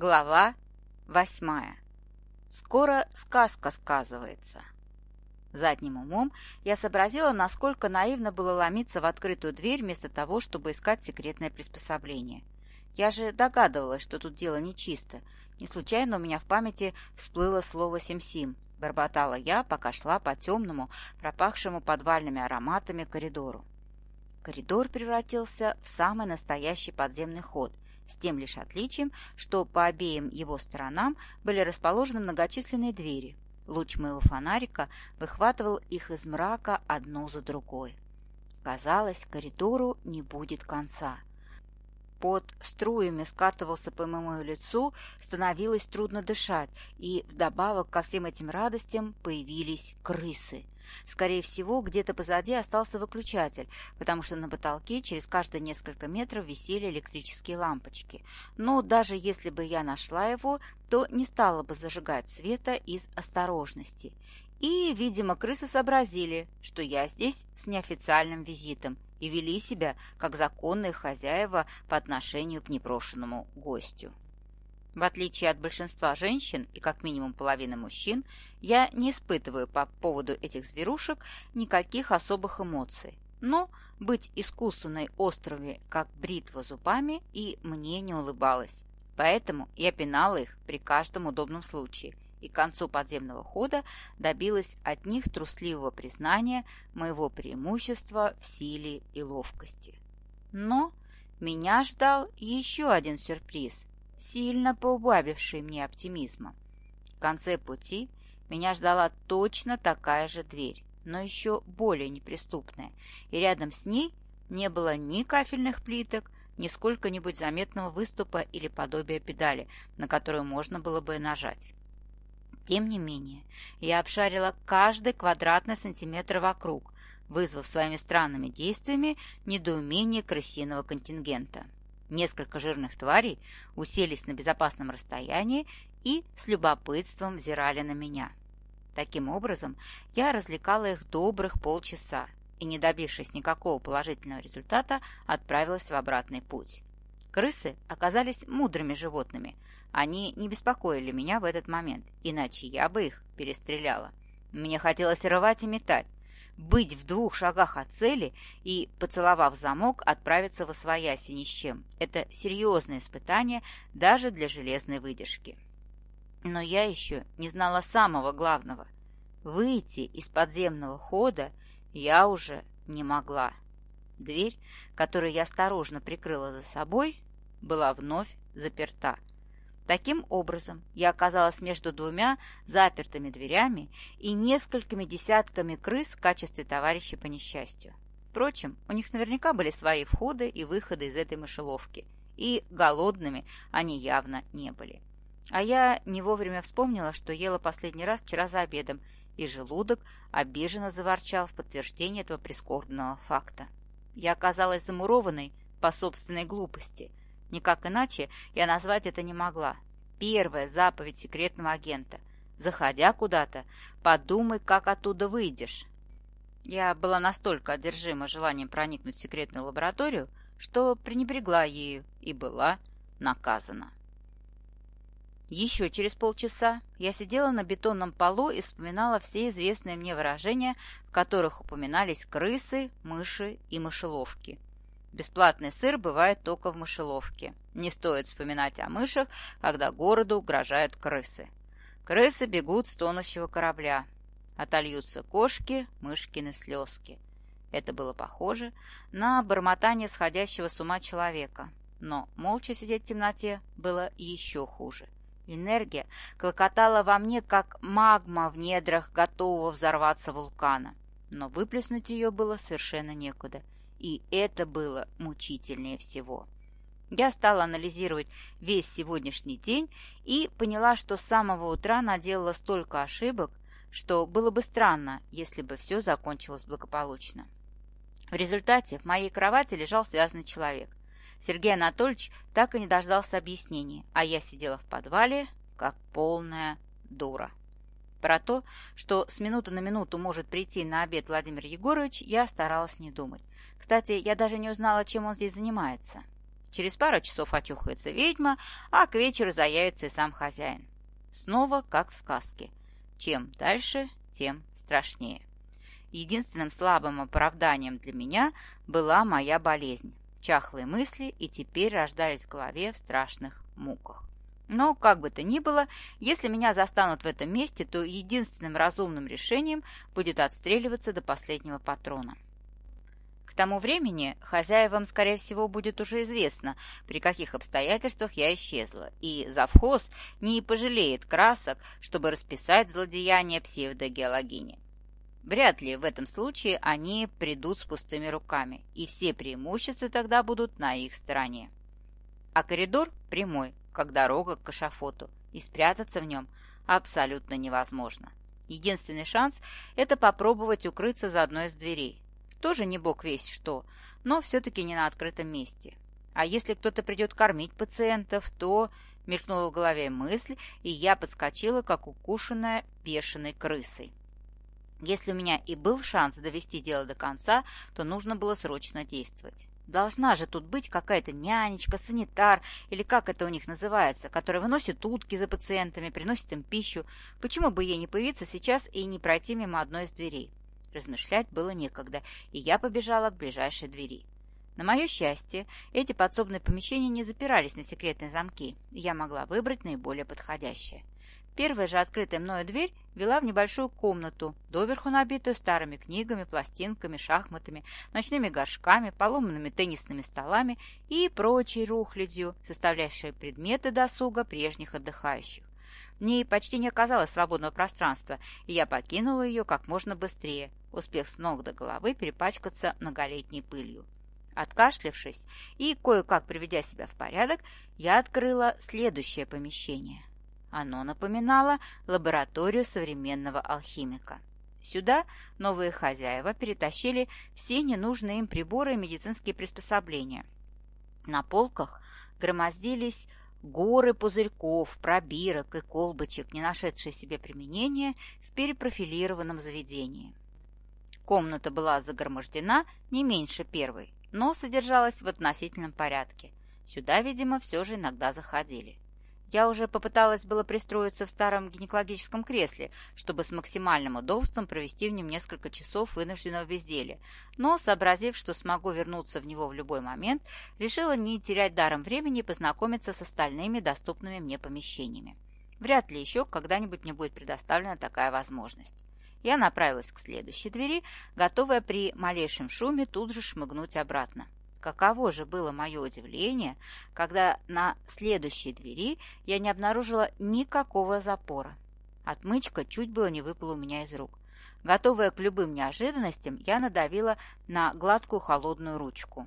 Глава восьмая. Скоро сказка сказывается. Задним умом я сообразила, насколько наивно было ломиться в открытую дверь вместо того, чтобы искать секретное приспособление. Я же догадывалась, что тут дело нечисто. Не случайно у меня в памяти всплыло слово «сим-сим». Бормотала я, пока шла по темному, пропахшему подвальными ароматами коридору. Коридор превратился в самый настоящий подземный ход, с тем лишь отличием, что по обеим его сторонам были расположены многочисленные двери. Луч моего фонарика выхватывал их из мрака одну за другой. Казалось, коридору не будет конца. Под струями скатывался по моему лицу, становилось трудно дышать, и вдобавок ко всем этим радостям появились крысы. Скорее всего, где-то позади остался выключатель, потому что на потолке через каждые несколько метров висели электрические лампочки. Но даже если бы я нашла его, то не стала бы зажигать света из осторожности. И, видимо, крысы сообразили, что я здесь с неофициальным визитом, и вели себя как законные хозяева по отношению к непрошенному гостю. В отличие от большинства женщин и как минимум половины мужчин, я не испытываю по поводу этих зверушек никаких особых эмоций. Но быть искусанной острове, как бритва зубами, и мне не улыбалось. Поэтому я пинала их при каждом удобном случае – и к концу подземного хода добилась от них трусливого признания моего преимущества в силе и ловкости. Но меня ждал еще один сюрприз, сильно поубавивший мне оптимизма. В конце пути меня ждала точно такая же дверь, но еще более неприступная, и рядом с ней не было ни кафельных плиток, ни сколько-нибудь заметного выступа или подобия педали, на которую можно было бы нажать. Тем не менее, я обшарила каждый квадратный сантиметр вокруг, вызвав своими странными действиями недоумение крысиного контингента. Несколько жирных тварей уселись на безопасном расстоянии и с любопытством взирали на меня. Таким образом, я развлекала их добрых полчаса и, не добившись никакого положительного результата, отправилась в обратный путь. Крысы оказались мудрыми животными – они не беспокоили меня в этот момент, иначе я бы их перестреляла. Мне хотелось рвать и метать, быть в двух шагах от цели и, поцеловав замок, отправиться в освояси ни с чем. Это серьезное испытание даже для железной выдержки. Но я еще не знала самого главного. Выйти из подземного хода я уже не могла. Дверь, которую я осторожно прикрыла за собой, была вновь заперта. Таким образом, я оказалась между двумя запертыми дверями и несколькими десятками крыс в качестве товарищей по несчастью. Впрочем, у них наверняка были свои входы и выходы из этой мышеловки, и голодными они явно не были. А я не вовремя вспомнила, что ела последний раз вчера за обедом, и желудок обиженно заворчал в подтверждение этого прискорбного факта. Я оказалась замурованной по собственной глупости – Никак иначе я назвать это не могла. Первая заповедь секретного агента. Заходя куда-то, подумай, как оттуда выйдешь. Я была настолько одержима желанием проникнуть в секретную лабораторию, что пренебрегла ею и была наказана. Еще через полчаса я сидела на бетонном полу и вспоминала все известные мне выражения, в которых упоминались крысы, мыши и мышеловки. Бесплатный сыр бывает только в мышеловке. Не стоит вспоминать о мышах, когда городу угрожают крысы. Крысы бегут с тонущего корабля. Отольются кошки, мышкины слезки. Это было похоже на бормотание сходящего с ума человека. Но молча сидеть в темноте было еще хуже. Энергия клокотала во мне, как магма в недрах готового взорваться вулкана. Но выплеснуть ее было совершенно некуда – и это было мучительнее всего. Я стала анализировать весь сегодняшний день и поняла, что с самого утра наделала столько ошибок, что было бы странно, если бы все закончилось благополучно. В результате в моей кровати лежал связанный человек. Сергей Анатольевич так и не дождался объяснений, а я сидела в подвале, как полная дура. Про то, что с минуты на минуту может прийти на обед Владимир Егорович, я старалась не думать. Кстати, я даже не узнала, чем он здесь занимается. Через пару часов очухается ведьма, а к вечеру заявится и сам хозяин. Снова как в сказке. Чем дальше, тем страшнее. Единственным слабым оправданием для меня была моя болезнь. Чахлые мысли и теперь рождались в голове в страшных муках. Но, как бы то ни было, если меня застанут в этом месте, то единственным разумным решением будет отстреливаться до последнего патрона. К тому времени хозяевам, скорее всего, будет уже известно, при каких обстоятельствах я исчезла, и завхоз не пожалеет красок, чтобы расписать злодеяние псевдогеологини. Вряд ли в этом случае они придут с пустыми руками, и все преимущества тогда будут на их стороне. А коридор прямой, как дорога к кашафоту, и спрятаться в нем абсолютно невозможно. Единственный шанс – это попробовать укрыться за одной из дверей, тоже не бог весь что, но все-таки не на открытом месте. А если кто-то придет кормить пациентов, то... Мелькнула в голове мысль, и я подскочила, как укушенная бешеной крысой. Если у меня и был шанс довести дело до конца, то нужно было срочно действовать. Должна же тут быть какая-то нянечка, санитар, или как это у них называется, которая выносит утки за пациентами, приносит им пищу. Почему бы ей не появиться сейчас и не пройти мимо одной из дверей? Размышлять было некогда, и я побежала к ближайшей двери. На мое счастье, эти подсобные помещения не запирались на секретные замки, и я могла выбрать наиболее подходящее. Первая же открытая мною дверь вела в небольшую комнату, доверху набитую старыми книгами, пластинками, шахматами, ночными горшками, поломанными теннисными столами и прочей рухлядью, составляющей предметы досуга прежних отдыхающих. В ней почти не оказалось свободного пространства, и я покинула ее как можно быстрее, успев с ног до головы перепачкаться многолетней пылью. Откашлявшись и кое-как приведя себя в порядок, я открыла следующее помещение. Оно напоминало лабораторию современного алхимика. Сюда новые хозяева перетащили все ненужные им приборы и медицинские приспособления. На полках громоздились горы пузырьков, пробирок и колбочек, не нашедшие себе применения в перепрофилированном заведении. Комната была загромождена не меньше первой, но содержалась в относительном порядке. Сюда, видимо, все же иногда заходили. Я уже попыталась было пристроиться в старом гинекологическом кресле, чтобы с максимальным удобством провести в нем несколько часов вынужденного безделия, но, сообразив, что смогу вернуться в него в любой момент, решила не терять даром времени и познакомиться с остальными доступными мне помещениями. Вряд ли еще когда-нибудь мне будет предоставлена такая возможность. Я направилась к следующей двери, готовая при малейшем шуме тут же шмыгнуть обратно. Каково же было мое удивление, когда на следующей двери я не обнаружила никакого запора. Отмычка чуть было не выпала у меня из рук. Готовая к любым неожиданностям, я надавила на гладкую холодную ручку.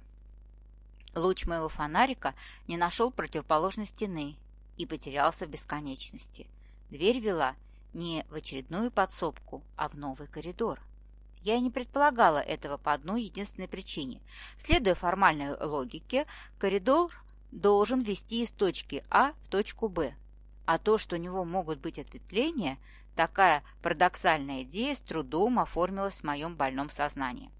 Луч моего фонарика не нашел противоположной стены и потерялся в бесконечности. Дверь вела не в очередную подсобку, а в новый коридор. Я и не предполагала этого по одной единственной причине. Следуя формальной логике, коридор должен вести из точки А в точку Б. А то, что у него могут быть ответвления, такая парадоксальная идея с трудом оформилась в моем больном сознании.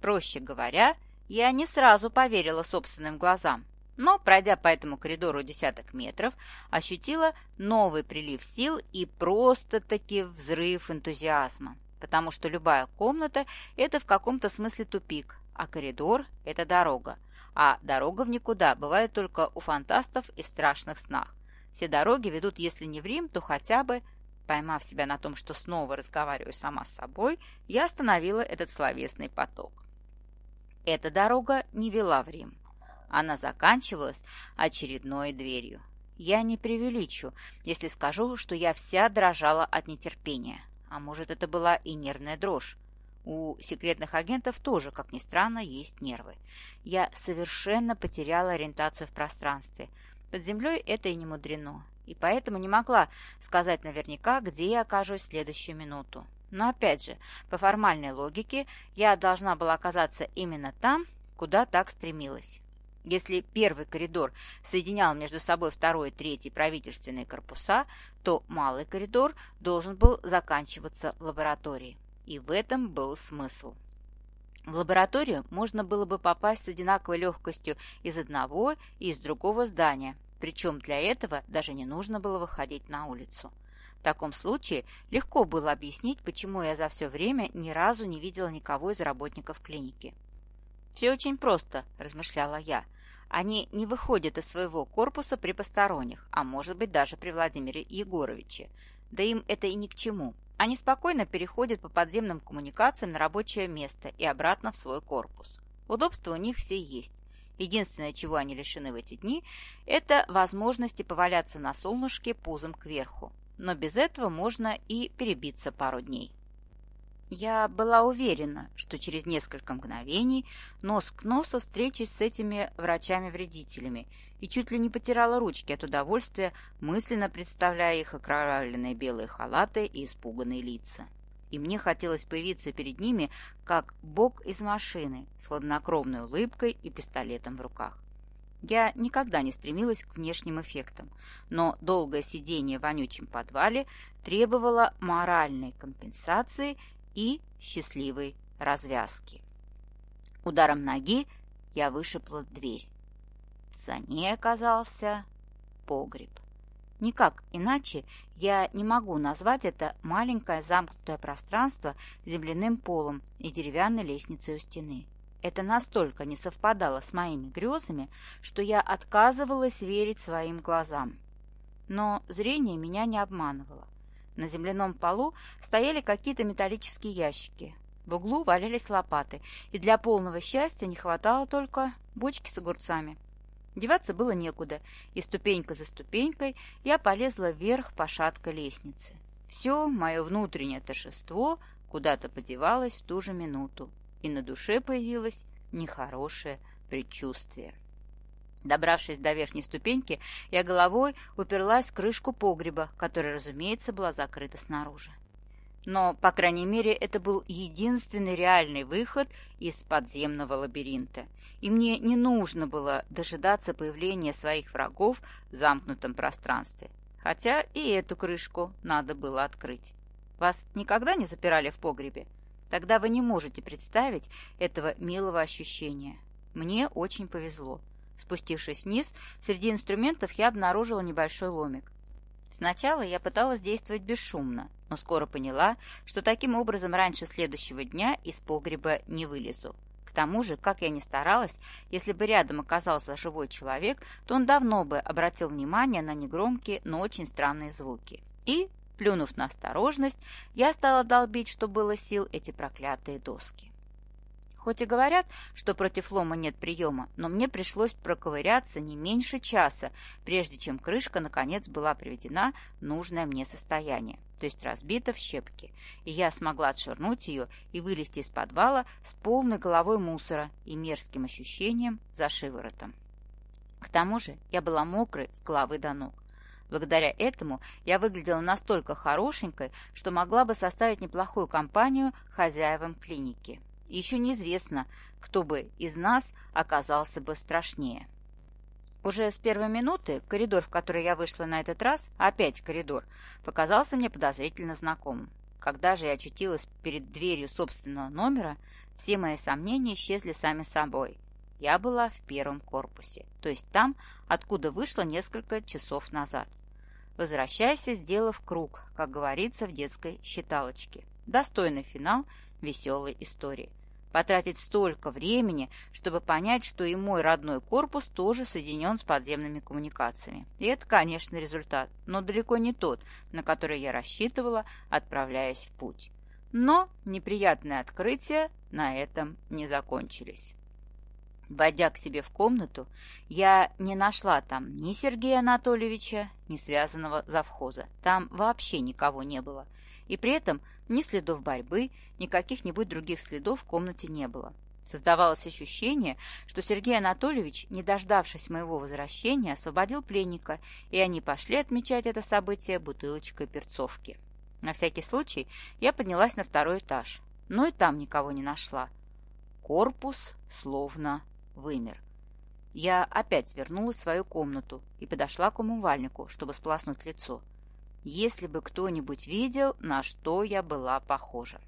Проще говоря, я не сразу поверила собственным глазам, но, пройдя по этому коридору десяток метров, ощутила новый прилив сил и просто-таки взрыв энтузиазма потому что любая комната – это в каком-то смысле тупик, а коридор – это дорога. А дорога в никуда бывает только у фантастов и страшных снах. Все дороги ведут, если не в Рим, то хотя бы, поймав себя на том, что снова разговариваю сама с собой, я остановила этот словесный поток. Эта дорога не вела в Рим. Она заканчивалась очередной дверью. Я не преувеличу, если скажу, что я вся дрожала от нетерпения. А может, это была и нервная дрожь. У секретных агентов тоже, как ни странно, есть нервы. Я совершенно потеряла ориентацию в пространстве. Под землей это и не мудрено. И поэтому не могла сказать наверняка, где я окажусь в следующую минуту. Но опять же, по формальной логике, я должна была оказаться именно там, куда так стремилась. Если первый коридор соединял между собой второй и третий правительственные корпуса, то малый коридор должен был заканчиваться в лаборатории. И в этом был смысл. В лабораторию можно было бы попасть с одинаковой легкостью из одного и из другого здания, причем для этого даже не нужно было выходить на улицу. В таком случае легко было объяснить, почему я за все время ни разу не видела никого из работников клиники. «Все очень просто», – размышляла я. «Они не выходят из своего корпуса при посторонних, а может быть даже при Владимире Егоровиче. Да им это и ни к чему. Они спокойно переходят по подземным коммуникациям на рабочее место и обратно в свой корпус. Удобства у них все есть. Единственное, чего они лишены в эти дни, это возможности поваляться на солнышке пузом кверху. Но без этого можно и перебиться пару дней. Я была уверена, что через несколько мгновений нос к носу встречусь с этими врачами-вредителями и чуть ли не потирала ручки от удовольствия, мысленно представляя их окровавленные белые халаты и испуганные лица. И мне хотелось появиться перед ними, как бог из машины, с хладнокровной улыбкой и пистолетом в руках. Я никогда не стремилась к внешним эффектам, но долгое сидение в вонючем подвале требовало моральной компенсации и счастливой развязки. Ударом ноги я вышибла дверь. За ней оказался погреб. Никак иначе я не могу назвать это маленькое замкнутое пространство земляным полом и деревянной лестницей у стены. Это настолько не совпадало с моими грезами, что я отказывалась верить своим глазам. Но зрение меня не обманывало. На земляном полу стояли какие-то металлические ящики. В углу валялись лопаты, и для полного счастья не хватало только бочки с огурцами. Деваться было некуда, и ступенька за ступенькой я полезла вверх по шаткой лестнице. Все мое внутреннее торжество куда-то подевалось в ту же минуту, и на душе появилось нехорошее предчувствие. Добравшись до верхней ступеньки, я головой уперлась в крышку погреба, которая, разумеется, была закрыта снаружи. Но, по крайней мере, это был единственный реальный выход из подземного лабиринта, и мне не нужно было дожидаться появления своих врагов в замкнутом пространстве. Хотя и эту крышку надо было открыть. Вас никогда не запирали в погребе? Тогда вы не можете представить этого милого ощущения. Мне очень повезло. Спустившись вниз, среди инструментов я обнаружила небольшой ломик. Сначала я пыталась действовать бесшумно, но скоро поняла, что таким образом раньше следующего дня из погреба не вылезу. К тому же, как я ни старалась, если бы рядом оказался живой человек, то он давно бы обратил внимание на негромкие, но очень странные звуки. И, плюнув на осторожность, я стала долбить, что было сил, эти проклятые доски. Хоть и говорят, что против лома нет приема, но мне пришлось проковыряться не меньше часа, прежде чем крышка, наконец, была приведена в нужное мне состояние, то есть разбита в щепки, и я смогла отшвырнуть ее и вылезти из подвала с полной головой мусора и мерзким ощущением за шиворотом. К тому же я была мокрой с головы до ног. Благодаря этому я выглядела настолько хорошенькой, что могла бы составить неплохую компанию хозяевам клиники. Еще неизвестно, кто бы из нас оказался бы страшнее. Уже с первой минуты коридор, в который я вышла на этот раз, опять коридор, показался мне подозрительно знакомым. Когда же я очутилась перед дверью собственного номера, все мои сомнения исчезли сами собой. Я была в первом корпусе, то есть там, откуда вышла несколько часов назад. Возвращайся, сделав круг, как говорится в детской считалочке. Достойный финал веселой истории потратить столько времени, чтобы понять, что и мой родной корпус тоже соединен с подземными коммуникациями. И это, конечно, результат, но далеко не тот, на который я рассчитывала, отправляясь в путь. Но неприятные открытия на этом не закончились. Войдя к себе в комнату, я не нашла там ни Сергея Анатольевича, ни связанного завхоза. Там вообще никого не было. И при этом ни следов борьбы, ни каких-нибудь других следов в комнате не было. Создавалось ощущение, что Сергей Анатольевич, не дождавшись моего возвращения, освободил пленника, и они пошли отмечать это событие бутылочкой перцовки. На всякий случай я поднялась на второй этаж, но и там никого не нашла. Корпус словно вымер. Я опять вернулась в свою комнату и подошла к умывальнику, чтобы сполоснуть лицо если бы кто-нибудь видел, на что я была похожа.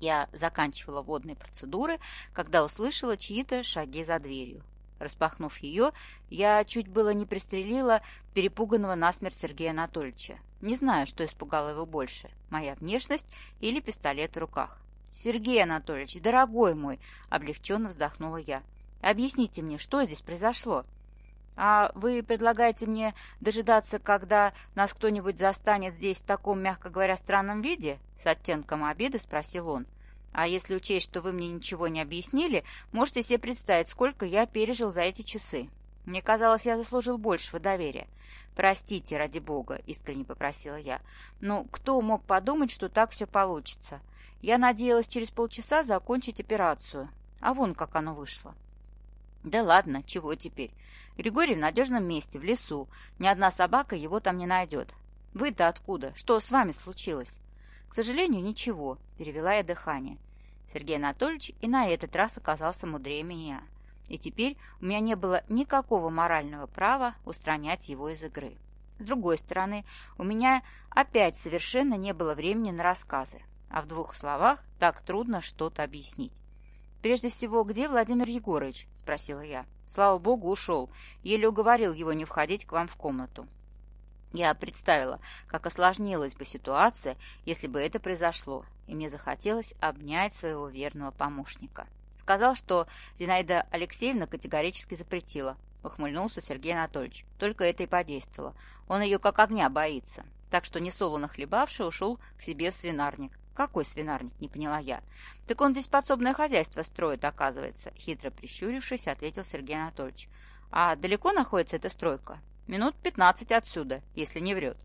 Я заканчивала водные процедуры, когда услышала чьи-то шаги за дверью. Распахнув ее, я чуть было не пристрелила перепуганного насмерть Сергея Анатольевича. Не знаю, что испугало его больше, моя внешность или пистолет в руках. «Сергей Анатольевич, дорогой мой!» — облегченно вздохнула я. «Объясните мне, что здесь произошло?» «А вы предлагаете мне дожидаться, когда нас кто-нибудь застанет здесь в таком, мягко говоря, странном виде?» С оттенком обиды спросил он. А если учесть, что вы мне ничего не объяснили, можете себе представить, сколько я пережил за эти часы. Мне казалось, я заслужил большего доверия. «Простите, ради бога», — искренне попросила я. «Ну, кто мог подумать, что так все получится? Я надеялась через полчаса закончить операцию. А вон как оно вышло». «Да ладно, чего теперь? Григорий в надежном месте, в лесу. Ни одна собака его там не найдет. Вы-то откуда? Что с вами случилось?» «К сожалению, ничего», — перевела я дыхание. Сергей Анатольевич и на этот раз оказался мудрее меня. И теперь у меня не было никакого морального права устранять его из игры. С другой стороны, у меня опять совершенно не было времени на рассказы, а в двух словах так трудно что-то объяснить. «Прежде всего, где Владимир Егорович?» – спросила я. Слава богу, ушел. Еле уговорил его не входить к вам в комнату. Я представила, как осложнилась бы ситуация, если бы это произошло, и мне захотелось обнять своего верного помощника. Сказал, что Зинаида Алексеевна категорически запретила. Ухмыльнулся Сергей Анатольевич. Только это и подействовало. Он ее как огня боится. Так что несолоно хлебавший ушел к себе в свинарник. «Какой свинарник?» – не поняла я. «Так он здесь подсобное хозяйство строит, оказывается», – хитро прищурившись, ответил Сергей Анатольевич. «А далеко находится эта стройка?» Минут пятнадцать отсюда, если не врет.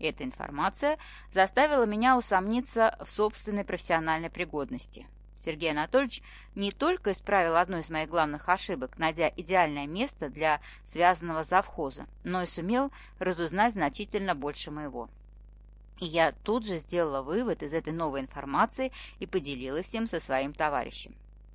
Эта информация заставила меня усомниться в собственной профессиональной пригодности. Сергей Анатольевич не только исправил одну из моих главных ошибок, найдя идеальное место для связанного завхоза, но и сумел разузнать значительно больше моего. И я тут же сделала вывод из этой новой информации и поделилась им со своим товарищем.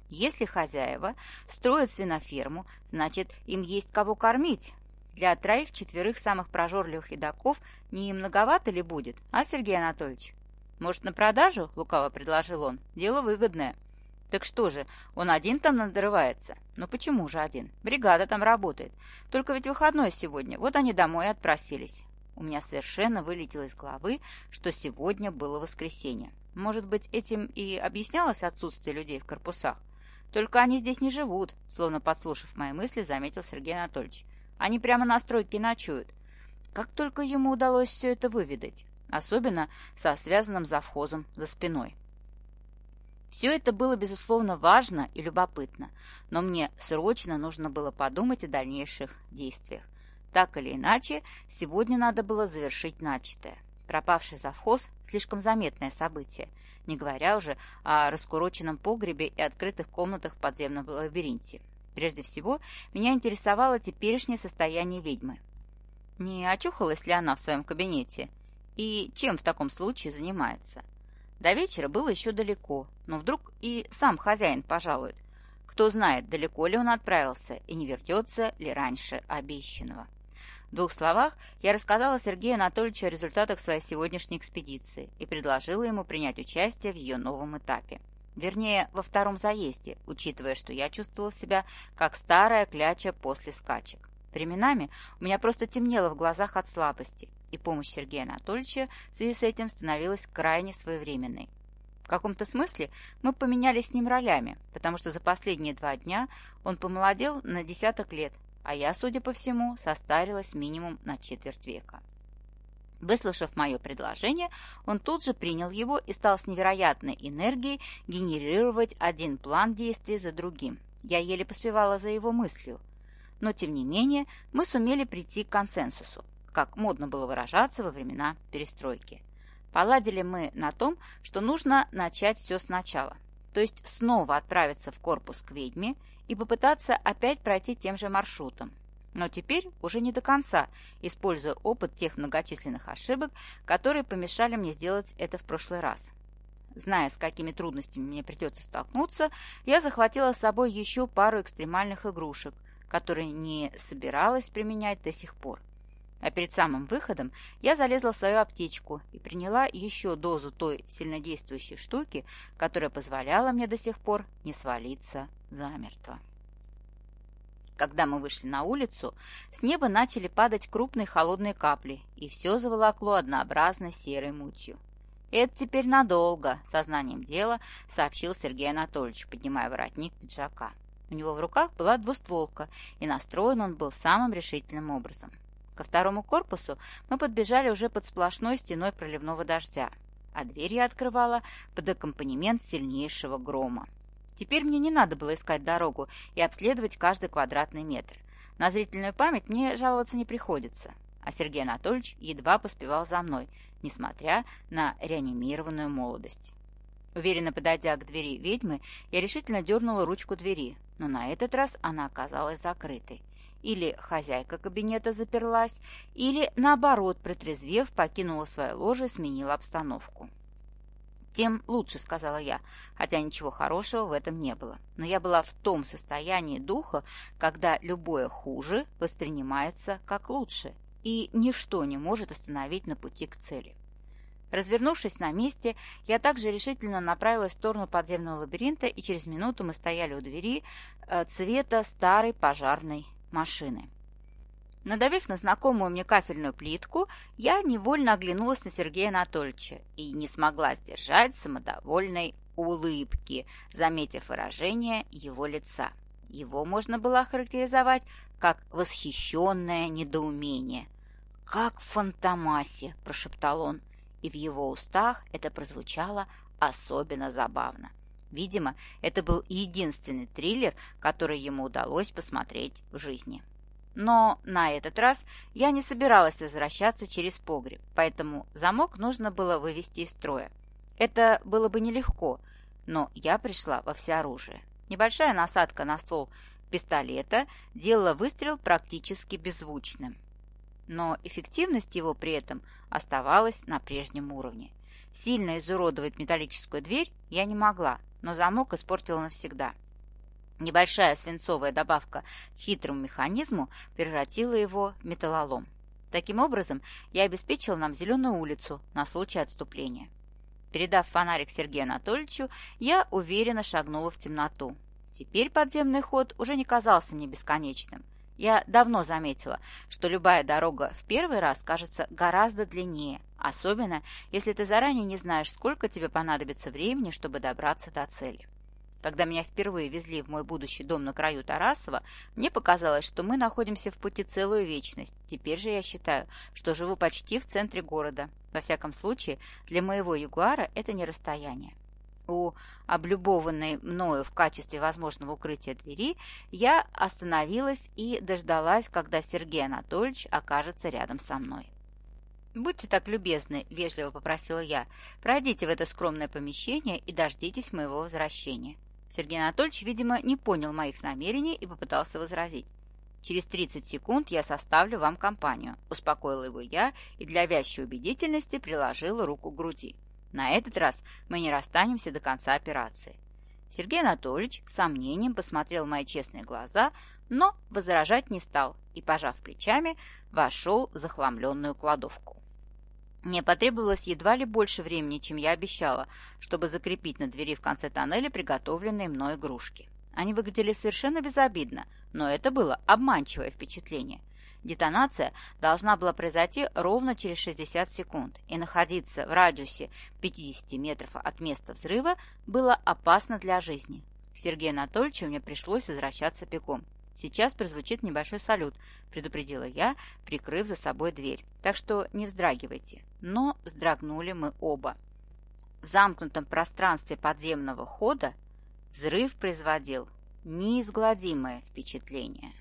Если хозяева строят свиноферму, значит, им есть кого кормить, для троих-четверых самых прожорливых едоков не многовато ли будет, а, Сергей Анатольевич? Может, на продажу? Лукаво предложил он. Дело выгодное. Так что же, он один там надрывается? Ну почему же один? Бригада там работает. Только ведь выходной сегодня, вот они домой отпросились. У меня совершенно вылетело из головы, что сегодня было воскресенье. Может быть, этим и объяснялось отсутствие людей в корпусах? Только они здесь не живут, словно подслушав мои мысли, заметил Сергей Анатольевич. Они прямо на стройке ночуют. Как только ему удалось все это выведать, особенно со связанным завхозом за спиной. Все это было, безусловно, важно и любопытно, но мне срочно нужно было подумать о дальнейших действиях. Так или иначе, сегодня надо было завершить начатое. Пропавший завхоз – слишком заметное событие, не говоря уже о раскуроченном погребе и открытых комнатах в подземном лабиринте. Прежде всего, меня интересовало теперешнее состояние ведьмы. Не очухалась ли она в своем кабинете? И чем в таком случае занимается? До вечера было еще далеко, но вдруг и сам хозяин пожалует. Кто знает, далеко ли он отправился и не вернется ли раньше обещанного. В двух словах я рассказала Сергею Анатольевичу о результатах своей сегодняшней экспедиции и предложила ему принять участие в ее новом этапе. Вернее, во втором заезде, учитывая, что я чувствовала себя как старая кляча после скачек. Временами у меня просто темнело в глазах от слабости, и помощь Сергея Анатольевича в связи с этим становилась крайне своевременной. В каком-то смысле мы поменялись с ним ролями, потому что за последние два дня он помолодел на десяток лет, а я, судя по всему, состарилась минимум на четверть века. Выслушав мое предложение, он тут же принял его и стал с невероятной энергией генерировать один план действий за другим. Я еле поспевала за его мыслью. Но, тем не менее, мы сумели прийти к консенсусу, как модно было выражаться во времена перестройки. Поладили мы на том, что нужно начать все сначала, то есть снова отправиться в корпус к ведьме и попытаться опять пройти тем же маршрутом, но теперь уже не до конца, используя опыт тех многочисленных ошибок, которые помешали мне сделать это в прошлый раз. Зная, с какими трудностями мне придется столкнуться, я захватила с собой еще пару экстремальных игрушек, которые не собиралась применять до сих пор. А перед самым выходом я залезла в свою аптечку и приняла еще дозу той сильнодействующей штуки, которая позволяла мне до сих пор не свалиться замертво. Когда мы вышли на улицу, с неба начали падать крупные холодные капли, и все заволокло однообразно серой мутью. «Это теперь надолго», — сознанием дела сообщил Сергей Анатольевич, поднимая воротник пиджака. У него в руках была двустволка, и настроен он был самым решительным образом. Ко второму корпусу мы подбежали уже под сплошной стеной проливного дождя, а дверь я открывала под аккомпанемент сильнейшего грома. Теперь мне не надо было искать дорогу и обследовать каждый квадратный метр. На зрительную память мне жаловаться не приходится. А Сергей Анатольевич едва поспевал за мной, несмотря на реанимированную молодость. Уверенно подойдя к двери ведьмы, я решительно дернула ручку двери, но на этот раз она оказалась закрытой. Или хозяйка кабинета заперлась, или, наоборот, протрезвев, покинула свое ложе и сменила обстановку тем лучше», — сказала я, хотя ничего хорошего в этом не было. Но я была в том состоянии духа, когда любое хуже воспринимается как лучше, и ничто не может остановить на пути к цели. Развернувшись на месте, я также решительно направилась в сторону подземного лабиринта, и через минуту мы стояли у двери э, цвета старой пожарной машины. Надавив на знакомую мне кафельную плитку, я невольно оглянулась на Сергея Анатольевича и не смогла сдержать самодовольной улыбки, заметив выражение его лица. Его можно было охарактеризовать как восхищенное недоумение. «Как в фантомасе!» – прошептал он, и в его устах это прозвучало особенно забавно. Видимо, это был единственный триллер, который ему удалось посмотреть в жизни. Но на этот раз я не собиралась возвращаться через погреб, поэтому замок нужно было вывести из строя. Это было бы нелегко, но я пришла во всеоружие. Небольшая насадка на ствол пистолета делала выстрел практически беззвучным. Но эффективность его при этом оставалась на прежнем уровне. Сильно изуродовать металлическую дверь я не могла, но замок испортила навсегда – Небольшая свинцовая добавка к хитрому механизму превратила его в металлолом. Таким образом, я обеспечил нам зеленую улицу на случай отступления. Передав фонарик Сергею Анатольевичу, я уверенно шагнула в темноту. Теперь подземный ход уже не казался мне бесконечным. Я давно заметила, что любая дорога в первый раз кажется гораздо длиннее, особенно если ты заранее не знаешь, сколько тебе понадобится времени, чтобы добраться до цели. Когда меня впервые везли в мой будущий дом на краю Тарасова, мне показалось, что мы находимся в пути целую вечность. Теперь же я считаю, что живу почти в центре города. Во всяком случае, для моего ягуара это не расстояние. У облюбованной мною в качестве возможного укрытия двери я остановилась и дождалась, когда Сергей Анатольевич окажется рядом со мной. «Будьте так любезны», — вежливо попросила я, — «пройдите в это скромное помещение и дождитесь моего возвращения». Сергей Анатольевич, видимо, не понял моих намерений и попытался возразить. «Через 30 секунд я составлю вам компанию», – успокоила его я и для вящей убедительности приложила руку к груди. «На этот раз мы не расстанемся до конца операции». Сергей Анатольевич с сомнением посмотрел в мои честные глаза, но возражать не стал и, пожав плечами, вошел в захламленную кладовку. Мне потребовалось едва ли больше времени, чем я обещала, чтобы закрепить на двери в конце тоннеля приготовленные мной игрушки. Они выглядели совершенно безобидно, но это было обманчивое впечатление. Детонация должна была произойти ровно через 60 секунд, и находиться в радиусе 50 метров от места взрыва было опасно для жизни. К Сергею Анатольевичу мне пришлось возвращаться бегом. «Сейчас прозвучит небольшой салют», — предупредила я, прикрыв за собой дверь. «Так что не вздрагивайте». Но вздрогнули мы оба. В замкнутом пространстве подземного хода взрыв производил неизгладимое впечатление.